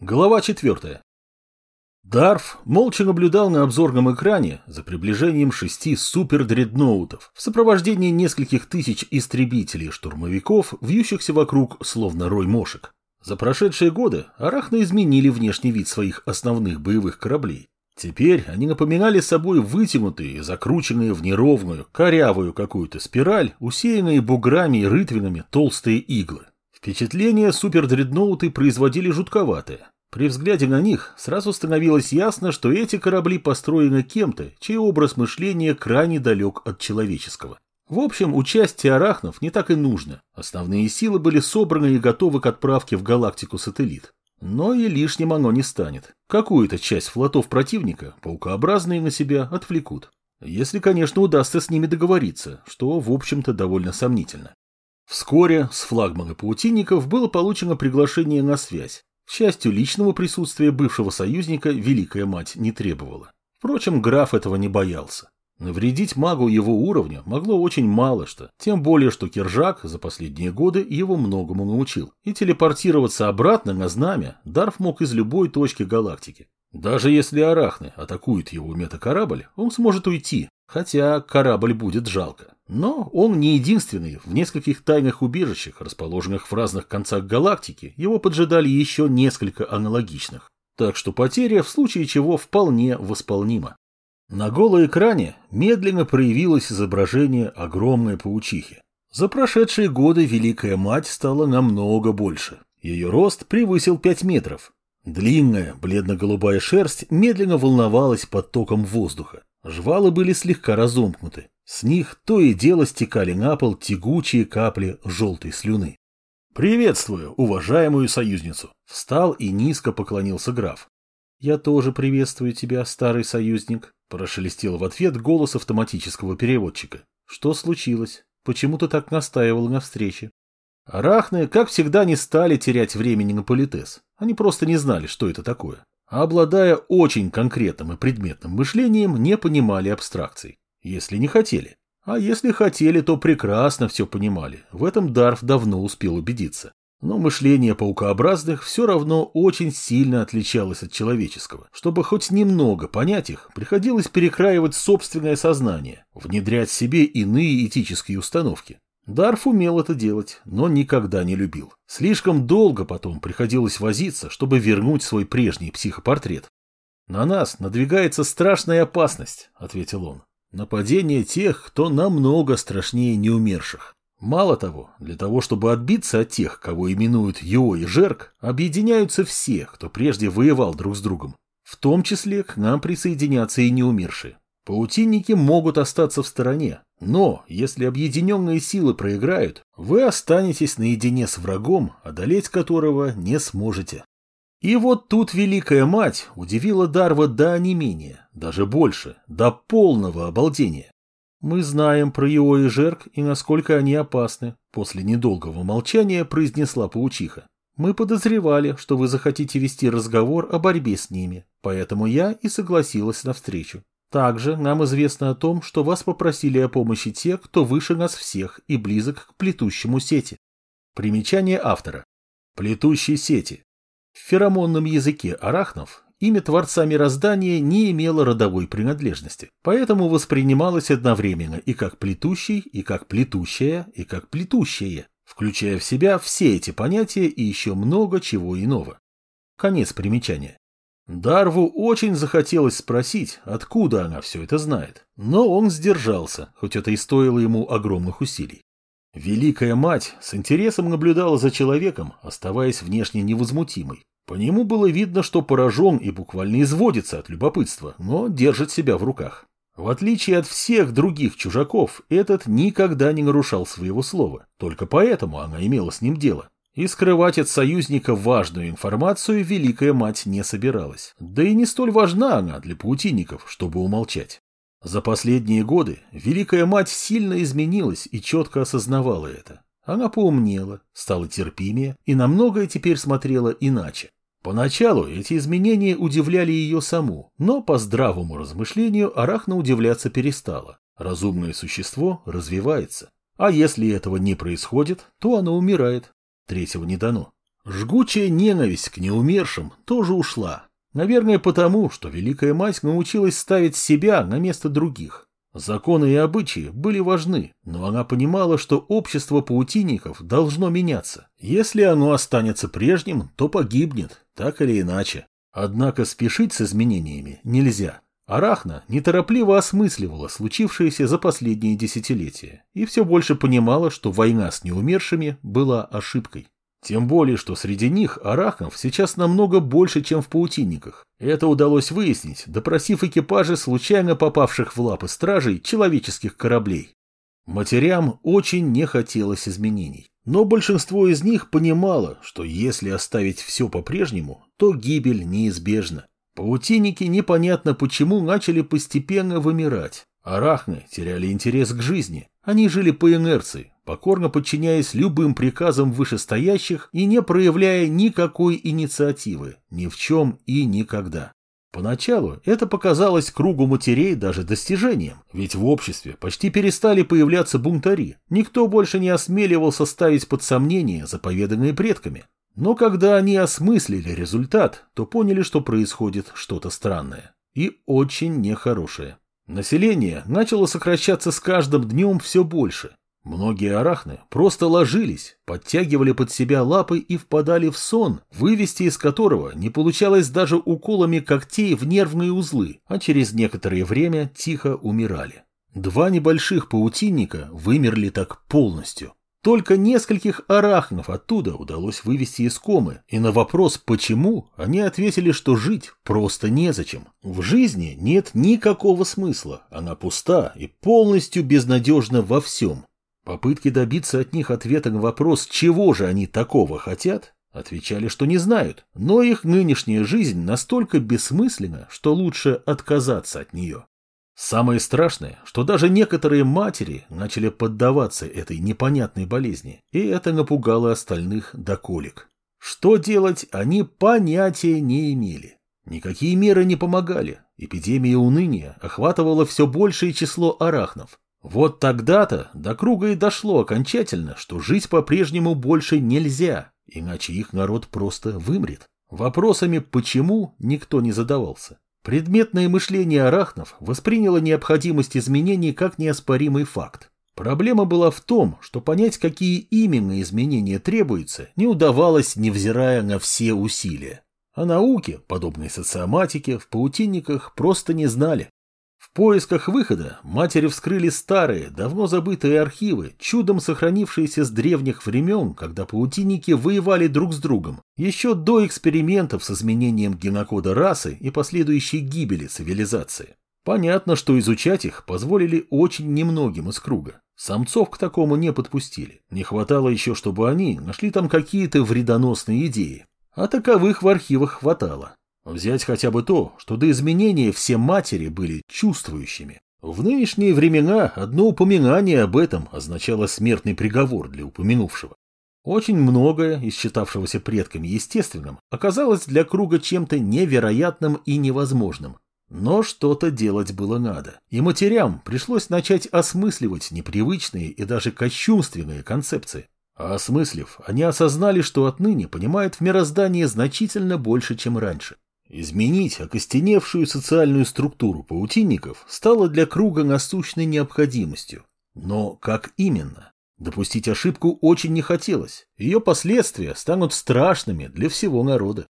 Глава четвертая. Дарф молча наблюдал на обзорном экране за приближением шести супер-дредноутов в сопровождении нескольких тысяч истребителей-штурмовиков, вьющихся вокруг, словно рой мошек. За прошедшие годы арахны изменили внешний вид своих основных боевых кораблей. Теперь они напоминали собой вытянутые, закрученные в неровную, корявую какую-то спираль, усеянные буграми и рытвинами толстые иглы. Впечатление супердредноуты производили жутковатое. При взгляде на них сразу становилось ясно, что эти корабли построены кем-то, чей образ мышления крайне далек от человеческого. В общем, участие арахнов не так и нужно. Основные силы были собраны и готовы к отправке в галактику-сателлит. Но и лишним оно не станет. Какую-то часть флотов противника паукообразные на себя отвлекут. Если, конечно, удастся с ними договориться, что, в общем-то, довольно сомнительно. Вскоре с флагмана паутинников было получено приглашение на связь. К счастью, личного присутствия бывшего союзника Великая Мать не требовала. Впрочем, граф этого не боялся. Навредить магу его уровня могло очень мало что, тем более, что Киржак за последние годы его многому научил, и телепортироваться обратно на знамя Дарф мог из любой точки галактики. Даже если арахны атакуют его метакорабль, он сможет уйти, хотя корабль будет жалко. Но он не единственный. В нескольких тайных убежищах, расположенных в разных концах галактики, его поджидали еще несколько аналогичных. Так что потеря в случае чего вполне восполнима. На голой экране медленно проявилось изображение огромной паучихи. За прошедшие годы Великая Мать стала намного больше. Ее рост превысил 5 метров. Длинная, бледно-голубая шерсть медленно волновалась под током воздуха. Жвалы были слегка разомкнуты. С них то и дело стекали на пол тягучие капли желтой слюны. «Приветствую, уважаемую союзницу!» Встал и низко поклонился граф. «Я тоже приветствую тебя, старый союзник», прошелестел в ответ голос автоматического переводчика. «Что случилось? Почему ты так настаивал на встрече?» Арахны, как всегда, не стали терять времени на политез. Они просто не знали, что это такое. А обладая очень конкретным и предметным мышлением, не понимали абстракций. Если не хотели. А если хотели, то прекрасно все понимали. В этом Дарф давно успел убедиться. Но мышление паукообразных все равно очень сильно отличалось от человеческого. Чтобы хоть немного понять их, приходилось перекраивать собственное сознание, внедрять в себе иные этические установки. Дарф умел это делать, но никогда не любил. Слишком долго потом приходилось возиться, чтобы вернуть свой прежний психопортрет. «На нас надвигается страшная опасность», — ответил он. Нападение тех, кто намного страшнее неумерших. Мало того, для того, чтобы отбиться от тех, кого именуют Йо и Жерк, объединяются все, кто прежде воевал друг с другом. В том числе к нам присоединятся и неумершие. Паутинники могут остаться в стороне, но если объединенные силы проиграют, вы останетесь наедине с врагом, одолеть которого не сможете. И вот тут Великая Мать удивила Дарва до онемения, даже больше, до полного обалдения. «Мы знаем про его и Жерк и насколько они опасны», после недолгого молчания произнесла паучиха. «Мы подозревали, что вы захотите вести разговор о борьбе с ними, поэтому я и согласилась на встречу. Также нам известно о том, что вас попросили о помощи те, кто выше нас всех и близок к плетущему сети». Примечание автора. Плетущие сети в феромонном языке арахнов имя Творца Мироздания не имело родовой принадлежности, поэтому воспринималось одновременно и как плетущий, и как плетущая, и как плетущее, включая в себя все эти понятия и еще много чего иного. Конец примечания. Дарву очень захотелось спросить, откуда она все это знает, но он сдержался, хоть это и стоило ему огромных усилий. Великая мать с интересом наблюдала за человеком, оставаясь внешне невозмутимой. По нему было видно, что поражен и буквально изводится от любопытства, но держит себя в руках. В отличие от всех других чужаков, этот никогда не нарушал своего слова. Только поэтому она имела с ним дело. И скрывать от союзника важную информацию Великая Мать не собиралась. Да и не столь важна она для паутинников, чтобы умолчать. За последние годы Великая Мать сильно изменилась и четко осознавала это. Она поумнела, стала терпимее и на многое теперь смотрела иначе. Поначалу эти изменения удивляли ее саму, но по здравому размышлению Арахна удивляться перестала. Разумное существо развивается. А если этого не происходит, то оно умирает. Третьего не дано. Жгучая ненависть к неумершим тоже ушла. Наверное, потому, что Великая Мать научилась ставить себя на место других. Законы и обычаи были важны, но она понимала, что общество паутинников должно меняться. Если оно останется прежним, то погибнет, так или иначе. Однако спешить с изменениями нельзя. Арахна неторопливо осмысливала случившееся за последние десятилетия и все больше понимала, что война с неумершими была ошибкой. Тем более, что среди них арахнов сейчас намного больше, чем в паутинниках. Это удалось выяснить, допросив экипажи случайно попавших в лапы стражей человеческих кораблей. Матерям очень не хотелось изменений. Но большинство из них понимало, что если оставить все по-прежнему, то гибель неизбежна. Паутинники непонятно почему начали постепенно вымирать. Арахны теряли интерес к жизни. Они жили по инерции, покорно подчиняясь любым приказам вышестоящих и не проявляя никакой инициативы, ни в чем и никогда. Поначалу это показалось кругу матерей даже достижением, ведь в обществе почти перестали появляться бунтари, никто больше не осмеливался ставить под сомнение заповеданные предками. Но когда они осмыслили результат, то поняли, что происходит что-то странное и очень нехорошее. Население начало сокращаться с каждым днем все больше, Многие арахны просто ложились, подтягивали под себя лапы и впадали в сон, вывести из которого не получалось даже уколами когтей в нервные узлы, а через некоторое время тихо умирали. Два небольших паутинника вымерли так полностью. Только нескольких арахнов оттуда удалось вывести из комы, и на вопрос «почему?» они ответили, что жить просто незачем. В жизни нет никакого смысла, она пуста и полностью безнадежна во всем. Попытки добиться от них ответа на вопрос, чего же они такого хотят, отвечали, что не знают, но их нынешняя жизнь настолько бессмысленна, что лучше отказаться от нее. Самое страшное, что даже некоторые матери начали поддаваться этой непонятной болезни, и это напугало остальных до колик. Что делать, они понятия не имели. Никакие меры не помогали. Эпидемия уныния охватывала все большее число арахнов. Вот тогда-то до круга и дошло окончательно, что жить по-прежнему больше нельзя, иначе их народ просто вымрет. Вопросами «почему» никто не задавался. Предметное мышление арахнов восприняло необходимость изменений как неоспоримый факт. Проблема была в том, что понять, какие именно изменения требуются, не удавалось, невзирая на все усилия. А науки, подобной социоматике, в паутинниках просто не знали. В поисках выхода матери вскрыли старые, давно забытые архивы, чудом сохранившиеся с древних времен, когда паутинники воевали друг с другом, еще до экспериментов с изменением генокода расы и последующей гибели цивилизации. Понятно, что изучать их позволили очень немногим из круга. Самцов к такому не подпустили. Не хватало еще, чтобы они нашли там какие-то вредоносные идеи. А таковых в архивах хватало. Взять хотя бы то, что до изменения все матери были чувствующими. В нынешние времена одно упоминание об этом означало смертный приговор для упомянувшего. Очень многое из считавшегося предками естественным оказалось для круга чем-то невероятным и невозможным. Но что-то делать было надо, и матерям пришлось начать осмысливать непривычные и даже кощунственные концепции. А осмыслив, они осознали, что отныне понимают в мироздании значительно больше, чем раньше. Изменить окостеневшую социальную структуру паутинников стало для круга насущной необходимостью. Но как именно? Допустить ошибку очень не хотелось. Ее последствия станут страшными для всего народа.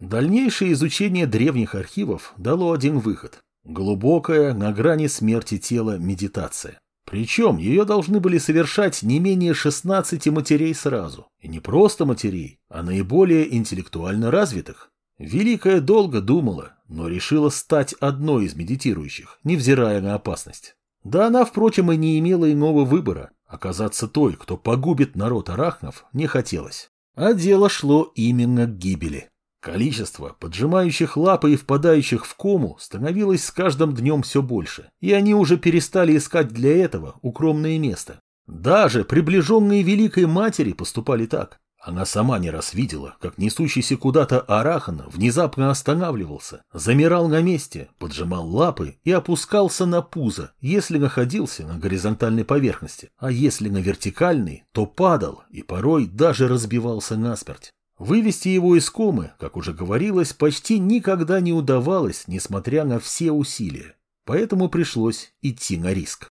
Дальнейшее изучение древних архивов дало один выход. Глубокая, на грани смерти тела медитация. Причем ее должны были совершать не менее 16 матерей сразу. И не просто матерей, а наиболее интеллектуально развитых. Великая долго думала, но решила стать одной из медитирующих, невзирая на опасность. Да она, впрочем, и не имела иного выбора. Оказаться той, кто погубит народ арахнов, не хотелось. А дело шло именно к гибели. Количество поджимающих лапы и впадающих в кому становилось с каждым днем все больше, и они уже перестали искать для этого укромное место. Даже приближенные Великой Матери поступали так. Она сама не раз видела, как несущийся куда-то Арахан внезапно останавливался, замирал на месте, поджимал лапы и опускался на пузо, если находился на горизонтальной поверхности, а если на вертикальной, то падал и порой даже разбивался насмерть. Вывести его из комы, как уже говорилось, почти никогда не удавалось, несмотря на все усилия. Поэтому пришлось идти на риск.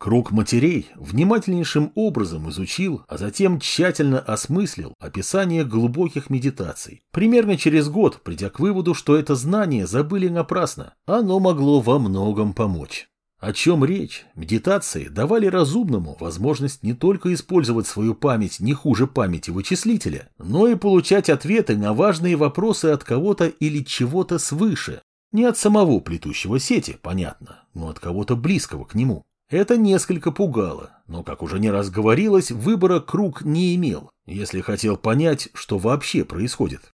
Круг матерей внимательнейшим образом изучил, а затем тщательно осмыслил описание глубоких медитаций. Примерно через год, придя к выводу, что это знание забыли напрасно, оно могло во многом помочь. О чем речь? Медитации давали разумному возможность не только использовать свою память не хуже памяти вычислителя, но и получать ответы на важные вопросы от кого-то или чего-то свыше. Не от самого плетущего сети, понятно, но от кого-то близкого к нему. Это несколько пугало, но, как уже не раз говорилось, выбора круг не имел, если хотел понять, что вообще происходит.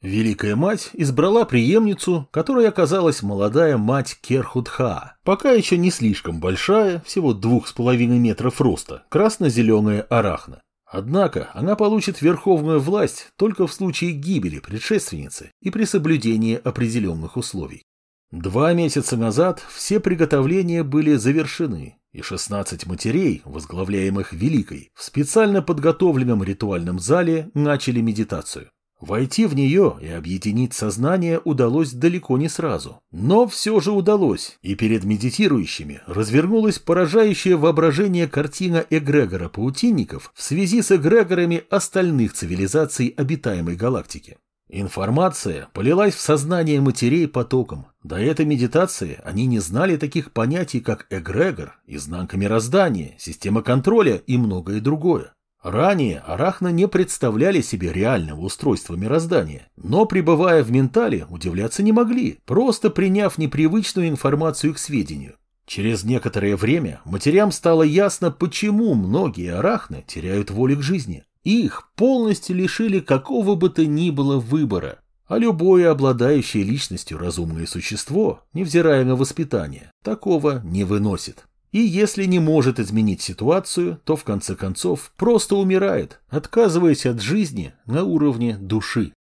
Великая мать избрала преемницу, которой оказалась молодая мать Керхудха, пока еще не слишком большая, всего двух с половиной метров роста, красно-зеленая арахна. Однако она получит верховную власть только в случае гибели предшественницы и при соблюдении определенных условий. Два месяца назад все приготовления были завершены, и 16 матерей, возглавляемых Великой, в специально подготовленном ритуальном зале начали медитацию. Войти в нее и объединить сознание удалось далеко не сразу. Но все же удалось, и перед медитирующими развернулась поражающее воображение картина эгрегора паутинников в связи с эгрегорами остальных цивилизаций обитаемой галактики. Информация полилась в сознание матерей потоком. До этой медитации они не знали таких понятий, как эгрегор, изнанка мироздания, система контроля и многое другое. Ранее арахна не представляли себе реального устройства мироздания, но, пребывая в ментале, удивляться не могли, просто приняв непривычную информацию к сведению. Через некоторое время матерям стало ясно, почему многие арахны теряют волю к жизни. Их полностью лишили какого бы то ни было выбора, а любое обладающее личностью разумное существо, невзирая на воспитание, такого не выносит. И если не может изменить ситуацию, то в конце концов просто умирает, отказываясь от жизни на уровне души.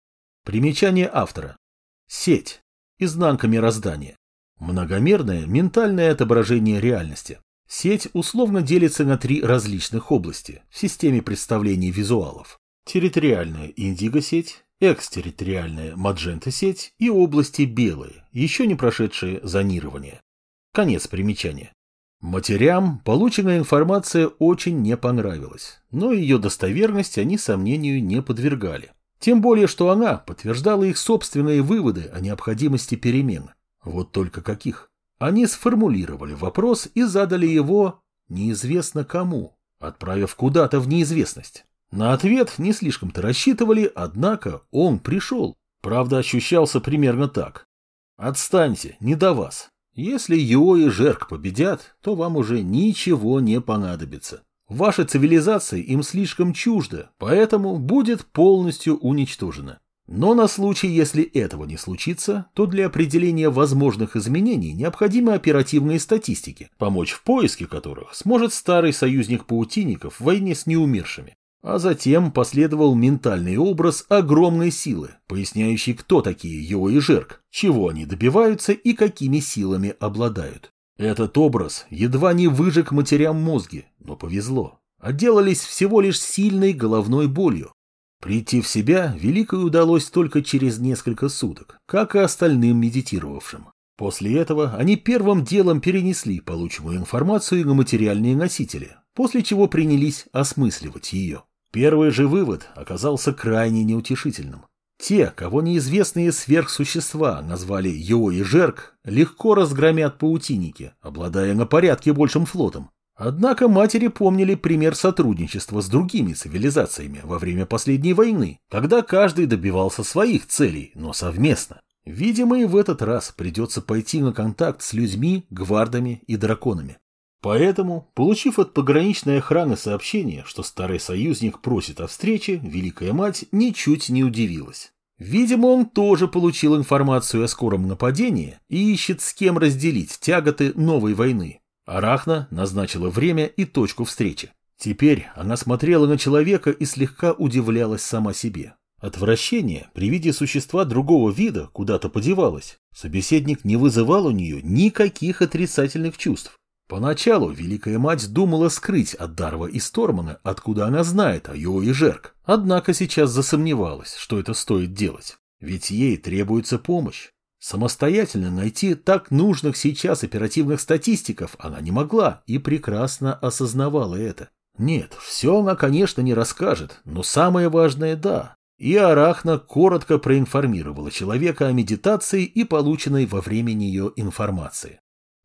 Примечание автора. Сеть. Изнанка мироздания. Многомерное ментальное отображение реальности. Сеть условно делится на три различных области в системе представлений визуалов. Территориальная индиго-сеть, экстерриториальная маджента-сеть и области белые, еще не прошедшие зонирование. Конец примечания. Матерям полученная информация очень не понравилась, но ее достоверность они сомнению не подвергали. Тем более, что она подтверждала их собственные выводы о необходимости перемен. Вот только каких? Они сформулировали вопрос и задали его неизвестно кому, отправив куда-то в неизвестность. На ответ не слишком-то рассчитывали, однако он пришел. Правда, ощущался примерно так. «Отстаньте, не до вас. Если Йо и Жерк победят, то вам уже ничего не понадобится. Ваша цивилизация им слишком чужда, поэтому будет полностью уничтожена. Но на случай, если этого не случится, то для определения возможных изменений необходимы оперативные статистики, помочь в поиске которых сможет старый союзник паутинников в войне с неумершими. А затем последовал ментальный образ огромной силы, поясняющий, кто такие Йо и Жерк, чего они добиваются и какими силами обладают. Этот образ едва не выжег матерям мозги, но повезло. Отделались всего лишь сильной головной болью, Прийти в себя Великой удалось только через несколько суток, как и остальным медитировавшим. После этого они первым делом перенесли полученную информацию на материальные носители, после чего принялись осмысливать ее. Первый же вывод оказался крайне неутешительным. Те, кого неизвестные сверхсущества назвали Йо и Жерк, легко разгромят паутинники, обладая на порядке большим флотом, Однако матери помнили пример сотрудничества с другими цивилизациями во время последней войны, когда каждый добивался своих целей, но совместно. Видимо, и в этот раз придется пойти на контакт с людьми, гвардами и драконами. Поэтому, получив от пограничной охраны сообщение, что старый союзник просит о встрече, Великая Мать ничуть не удивилась. Видимо, он тоже получил информацию о скором нападении и ищет с кем разделить тяготы новой войны. Арахна назначила время и точку встречи. Теперь она смотрела на человека и слегка удивлялась сама себе. Отвращение при виде существа другого вида куда-то подевалось. Собеседник не вызывал у нее никаких отрицательных чувств. Поначалу Великая Мать думала скрыть от Дарва и Стормана, откуда она знает о Йо и Жерк. Однако сейчас засомневалась, что это стоит делать. Ведь ей требуется помощь. Самостоятельно найти так нужных сейчас оперативных статистиков она не могла и прекрасно осознавала это. Нет, все она, конечно, не расскажет, но самое важное – да. И Арахна коротко проинформировала человека о медитации и полученной во время нее информации.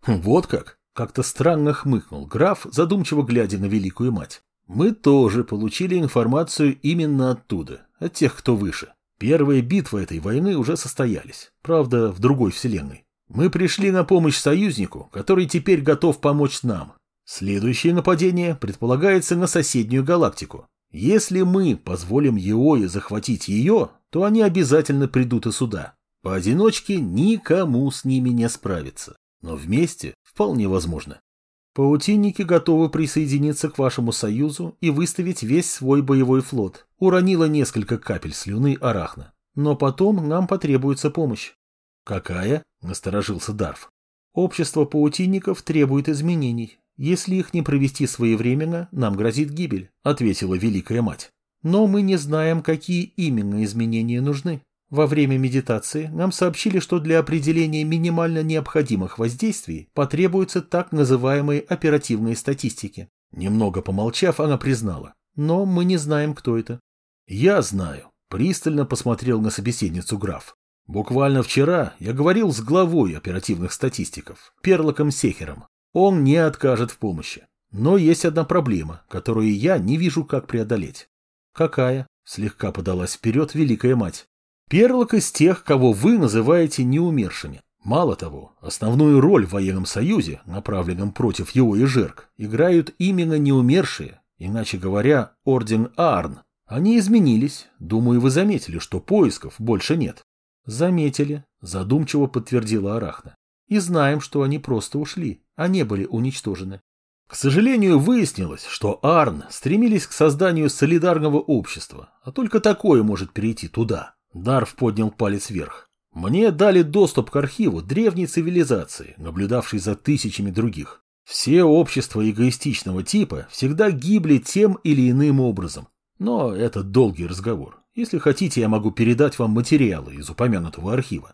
Вот как? Как-то странно хмыкнул граф, задумчиво глядя на Великую Мать. Мы тоже получили информацию именно оттуда, от тех, кто выше. Первые битвы этой войны уже состоялись, правда, в другой вселенной. Мы пришли на помощь союзнику, который теперь готов помочь нам. Следующее нападение предполагается на соседнюю галактику. Если мы позволим Еое захватить ее, то они обязательно придут и сюда. Поодиночке никому с ними не справиться, но вместе вполне возможно. Паутинники готовы присоединиться к вашему союзу и выставить весь свой боевой флот. Уронила несколько капель слюны Арахна. Но потом нам потребуется помощь. Какая? Насторожился Дарф. Общество паутинников требует изменений. Если их не провести своевременно, нам грозит гибель, ответила Великая Мать. Но мы не знаем, какие именно изменения нужны. Во время медитации нам сообщили, что для определения минимально необходимых воздействий потребуются так называемые оперативные статистики. Немного помолчав, она признала. Но мы не знаем, кто это. Я знаю. Пристально посмотрел на собеседницу граф. Буквально вчера я говорил с главой оперативных статистиков, Перлоком Сехером. Он не откажет в помощи. Но есть одна проблема, которую я не вижу, как преодолеть. Какая? Слегка подалась вперед Великая Мать. Перлок из тех, кого вы называете неумершими. Мало того, основную роль в военном союзе, направленном против его и Жерк, играют именно неумершие, иначе говоря, орден Арн. Они изменились, думаю, вы заметили, что поисков больше нет. Заметили, задумчиво подтвердила Арахна. И знаем, что они просто ушли, а не были уничтожены. К сожалению, выяснилось, что Арн стремились к созданию солидарного общества, а только такое может перейти туда. Дарф поднял палец вверх. Мне дали доступ к архиву древней цивилизации, наблюдавшей за тысячами других. Все общества эгоистичного типа всегда гибли тем или иным образом. Но это долгий разговор. Если хотите, я могу передать вам материалы из упомянутого архива.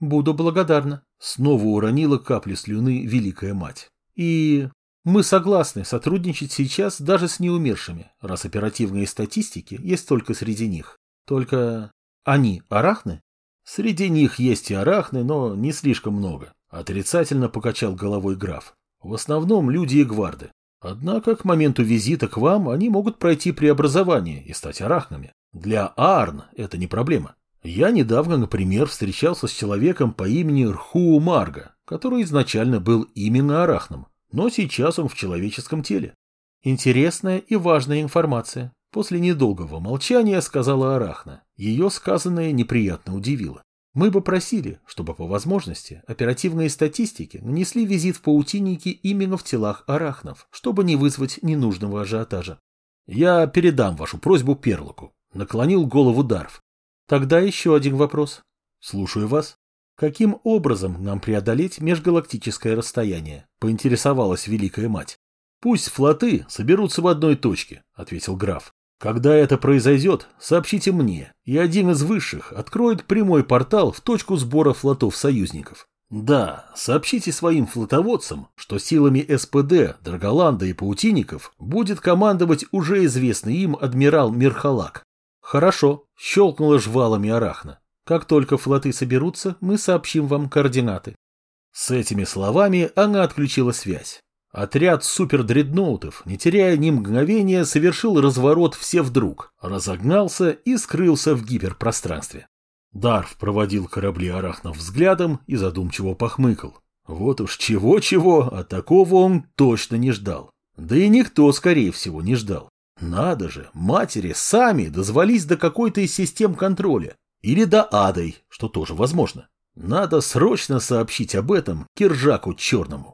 Буду благодарна. Снова уронила капли слюны Великая Мать. И мы согласны сотрудничать сейчас даже с неумершими, раз оперативные статистики есть только среди них. Только они арахны? Среди них есть и арахны, но не слишком много. Отрицательно покачал головой граф. В основном люди и гварды. Однако к моменту визита к вам они могут пройти преобразование и стать арахнами. Для Арн это не проблема. Я недавно, например, встречался с человеком по имени Рхуу Марга, который изначально был именно арахном, но сейчас он в человеческом теле. Интересная и важная информация. После недолгого молчания сказала Арахна. Ее сказанное неприятно удивило. Мы бы просили, чтобы по возможности оперативные статистики нанесли визит в паутинники именно в телах арахнов, чтобы не вызвать ненужного ажиотажа. Я передам вашу просьбу Перлоку. Наклонил голову Дарф. Тогда еще один вопрос. Слушаю вас. Каким образом нам преодолеть межгалактическое расстояние? Поинтересовалась Великая Мать. Пусть флоты соберутся в одной точке, ответил граф. Когда это произойдет, сообщите мне, и один из высших откроет прямой портал в точку сбора флотов союзников. Да, сообщите своим флотоводцам, что силами СПД, Драголанда и Паутинников будет командовать уже известный им адмирал Мирхалак. Хорошо, щелкнула жвалами Арахна. Как только флоты соберутся, мы сообщим вам координаты. С этими словами она отключила связь. Отряд супердредноутов, не теряя ни мгновения, совершил разворот все вдруг, разогнался и скрылся в гиперпространстве. Дарф проводил корабли арахнов взглядом и задумчиво похмыкал. Вот уж чего-чего, а такого он точно не ждал. Да и никто, скорее всего, не ждал. Надо же, матери сами дозвались до какой-то из систем контроля. Или до адой, что тоже возможно. Надо срочно сообщить об этом Киржаку Черному.